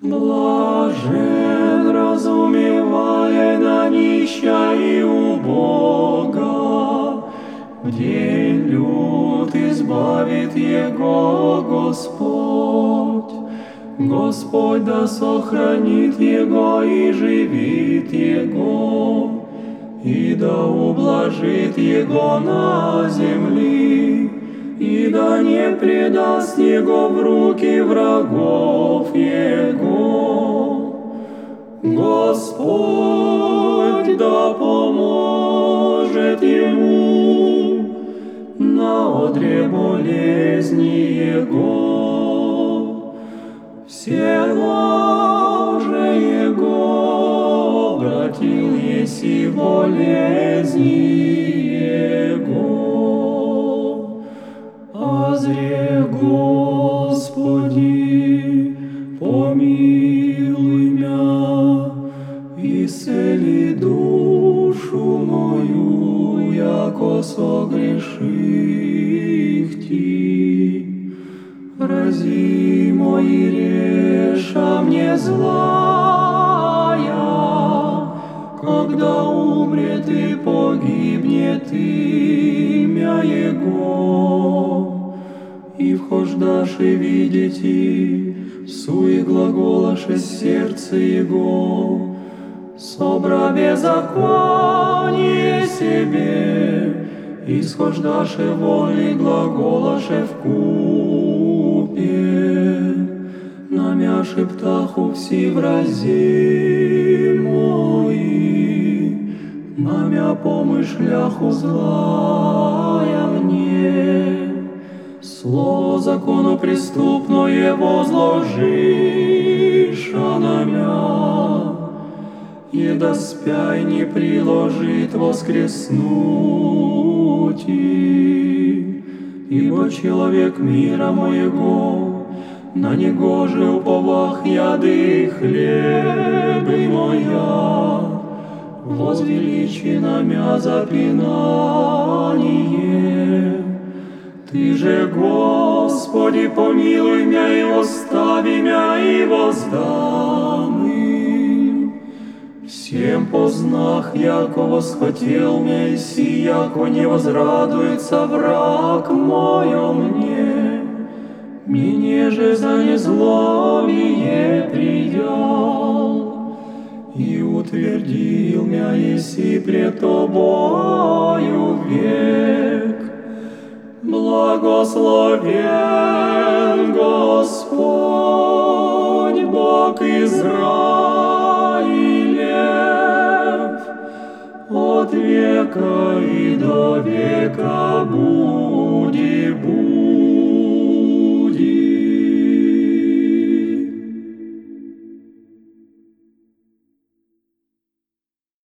Блажен разумевая на нища и убога, день люд избавит его Господь. Господь да сохранит его и живит его, и да ублажит его на земле, и да не предаст его в руки врагов его. Господь да поможет ему на одре болезни его. Все ложе его обратил еси болезни Азре Господи, помилуй мя, исцели душу мою, яко согреших ти. Рази мои реша мне злая, когда умрет и погибнет имя Его. И вхождашь и видите, суе глаголаше сердце Его, собра беззаконие себе, исхождаше воли глаголаше в купе, намя шептаху все врази мои, намя помышляху злая Слово закону преступное возложишь на мя, и да спяй не приложит воскреснуть. Ибо человек мира моего, на него же уповах яды хлебы моя, возвеличи на мя запинание. Ты же, Господи, помилуй меня и остави меня и воздам им. Всем познах, яко восхотел меня, и си, яко не возрадуется враг мое мне. Мне же за незломие приял, и утвердил меня, еси пред тобою век. Благословен Господь, Бог Израилев, от века и до века будет.